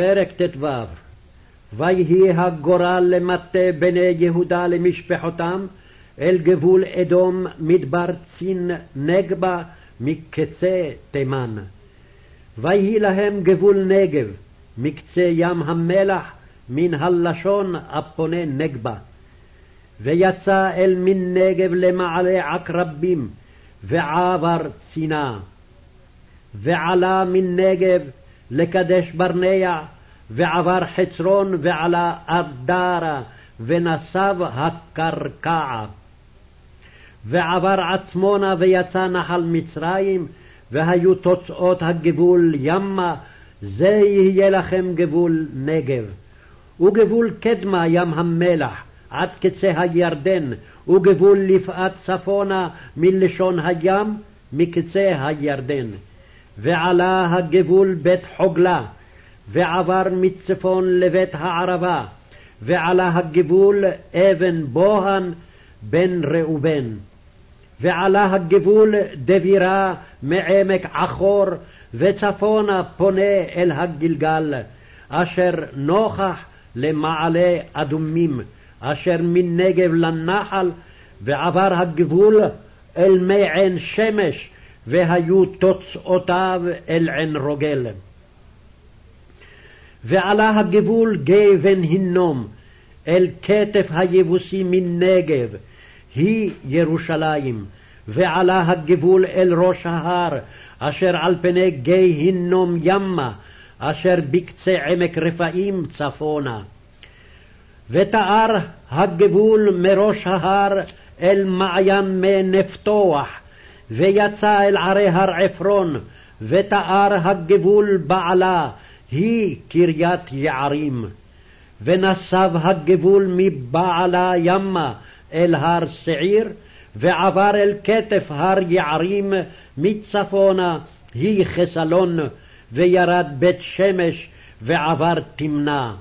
פרק ט"ו ויהי הגורל למטה בני יהודה למשפחותם אל גבול אדום מדבר צין נגבה מקצה תימן. ויהי להם גבול נגב מקצה ים המלח מן הלשון הפונה נגבה. ויצא אל מן נגב למעלה עקרבים ועבר צינה. ועלה מן נגב לקדש ברנע, ועבר חצרון ועלה אדרה, ונסב הקרקעה. ועבר עצמונה ויצא נחל מצרים, והיו תוצאות הגבול ימה, זה יהיה לכם גבול נגב. וגבול קדמה ים המלח, עד קצה הירדן, וגבול לפאת צפונה מלשון הים, מקצה הירדן. ועלה הגבול בית חוגלה, ועבר מצפון לבית הערבה, ועלה הגבול אבן בוהן בן ראובן. ועלה הגבול דבירה מעמק עכור, וצפונה פונה אל הגלגל, אשר נוכח למעלה אדומים, אשר מנגב לנחל, ועבר הגבול אל מי עין שמש, והיו תוצאותיו אל עין רוגל. ועלה הגבול גיא בן הינום, אל כתף היבוסי מנגב, היא ירושלים, ועלה הגבול אל ראש ההר, אשר על פני גיא הינום ימה, אשר בקצה עמק רפאים צפונה. ותאר הגבול מראש ההר אל מעיין מי נפתוח, ויצא אל ערי הר עפרון, ותאר הגבול בעלה, היא קריית יערים. ונסב הגבול מבעלה ימה אל הר שעיר, ועבר אל כתף הר יערים מצפונה, היא חסלון, וירד בית שמש, ועבר תמנה.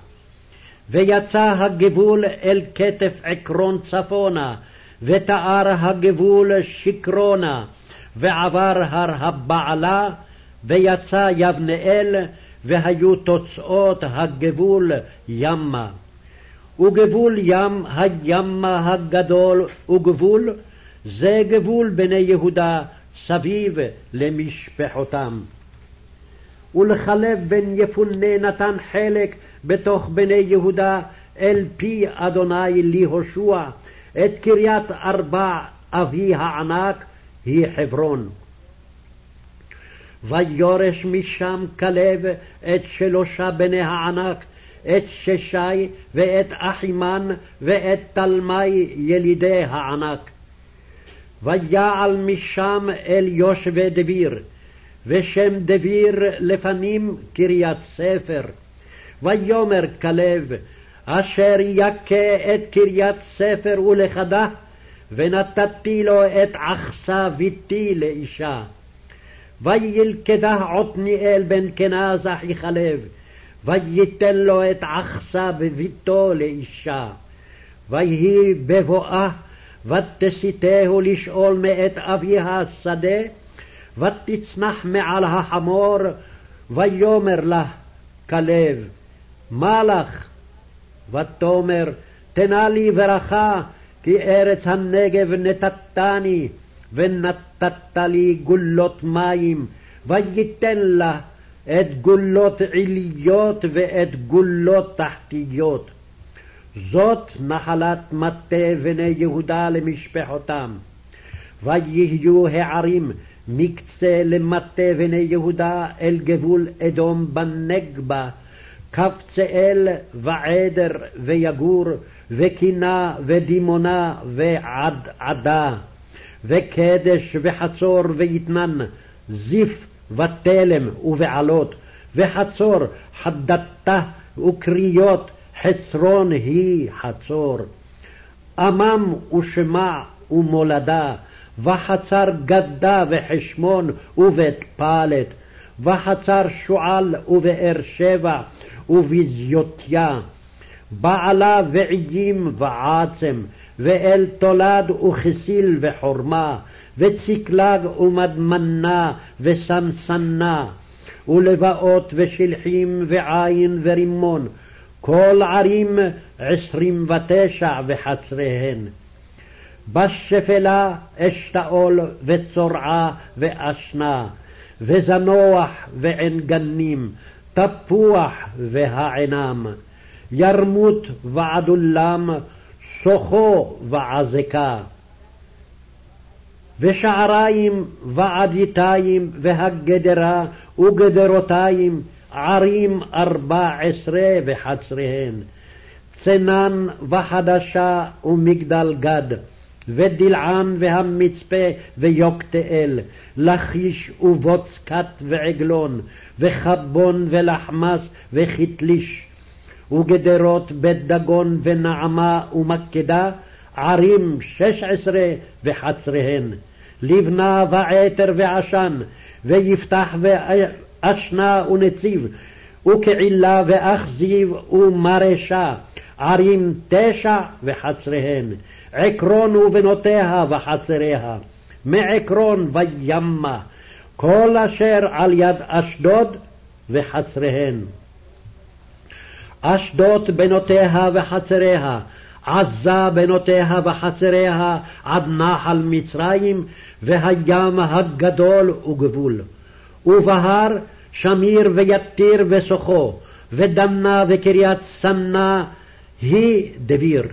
ויצא הגבול אל כתף עקרון צפונה, ותאר הגבול שקרונה, ועבר הר הבעלה, ויצא יבנאל, והיו תוצאות הגבול ימה. וגבול ים הימה הגדול וגבול, זה גבול בני יהודה סביב למשפחותם. ולכלב בן יפונה נתן חלק בתוך בני יהודה אל פי אדוני להושע, את קריית ארבע אבי הענק היא חברון. ויורש משם כלב את שלושה בני הענק, את ששי ואת אחימן ואת תלמי ילידי הענק. ויעל משם אל יושבי דביר, ושם דביר לפנים קריית ספר. ויאמר כלב, אשר יכה את קריית ספר ולכדה, ונתתי לו את עכסה ביתי לאישה. וילכדה עתניאל בן כנז אחי כלב, וייתן לו את עכסה בביתו לאישה. ויהי בבואה, ותסיתהו לשאול מאת אביה השדה, ותצנח מעל החמור, ויאמר לה כלב, מה לך? ותאמר, תנה לי ברכה, כי ארץ הנגב נתתני, ונתת לי גולות מים, וייתן לה את גולות עיליות ואת גולות תחתיות. זאת נחלת מטה בני יהודה למשפחותם. ויהיו הערים מקצה למטה בני יהודה אל גבול אדום בנגבה, קבצאל ועדר ויגור, וקינה ודימונה ועדעדה, וקדש וחצור ויתנן, זיף ותלם ובעלות, וחצור חדתה וקריות, חצרון היא חצור. עמם ושמע ומולדה, וחצר גדה וחשמון ובית פלט, וחצר שועל ובאר שבע וביזיותיה, בעלה ועיים ועצם, ואל תולד וכסיל וחורמה, וצקלג ומדמנה וסמסנה, ולבאות ושלחים ועין ורימון, כל ערים עשרים ותשע וחצריהן. בשפלה אשתאול וצורעה ואשנה, וזנוח ועין גנים, תפוח והעינם, ירמות ועדולם, סוחו ועזקה. ושעריים ועדיתיים והגדרה וגדרותיים ערים ארבע עשרה וחצריהן. צנן וחדשה ומגדל גד, ודלען והמצפה ויוקתאל, לכיש ובוצקת ועגלון, וחבון ולחמס וכתליש, וגדרות בית דגון ונעמה ומקדה, ערים שש עשרה וחצריהן. לבנה ועתר ועשן, ויפתח ואשנה ונציב, וקעילה ואכזיב ומרשה, ערים תשע וחצריהן. עקרון ובנותיה וחצריה, מעקרון וימה, כל אשר על יד אשדוד וחצריהן. אשדוד בנותיה וחצריה, עזה בנותיה וחצריה עד נחל מצרים, והים הגדול וגבול. ובהר שמיר ויתיר וסוחו, ודמנה וקריית סמנה היא דביר.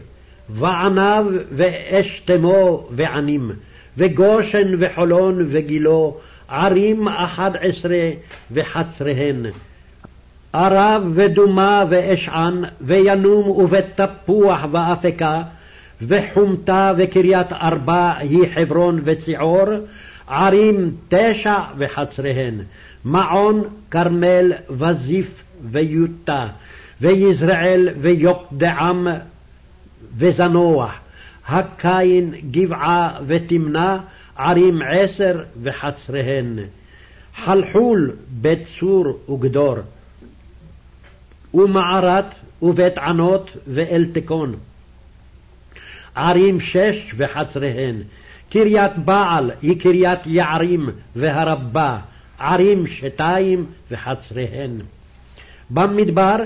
ועניו ואשתמו וענים, וגושן וחולון וגילו, ערים אחד עשרה וחצריהן. ערב ודומה ואשען, וינום ובית תפוח ואפקה, וחומתה וקריית ארבע היא חברון וציעור, ערים תשע וחצריהן, מעון, כרמל, וזיף ויוטה, ויזרעאל ויוקדעם וזנוח, הקין, גבעה ותמנה, ערים עשר וחצריהן. חלחול, בית צור וגדור. ומערת ובית ענות ואלתקון. ערים שש וחצריהן. קריית בעל היא קריית יערים והרבה, ערים שתיים וחצריהן. במדבר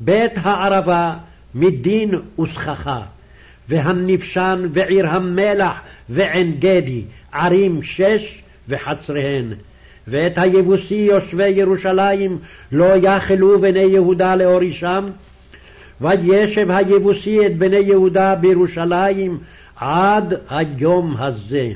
בית הערבה מדין וסככה, והנפשן ועיר המלח ועין גדי, ערים שש וחצריהן. ואת היבוסי יושבי ירושלים לא יכלו בני יהודה להורישם, וישב היבוסי את בני יהודה בירושלים עד היום הזה.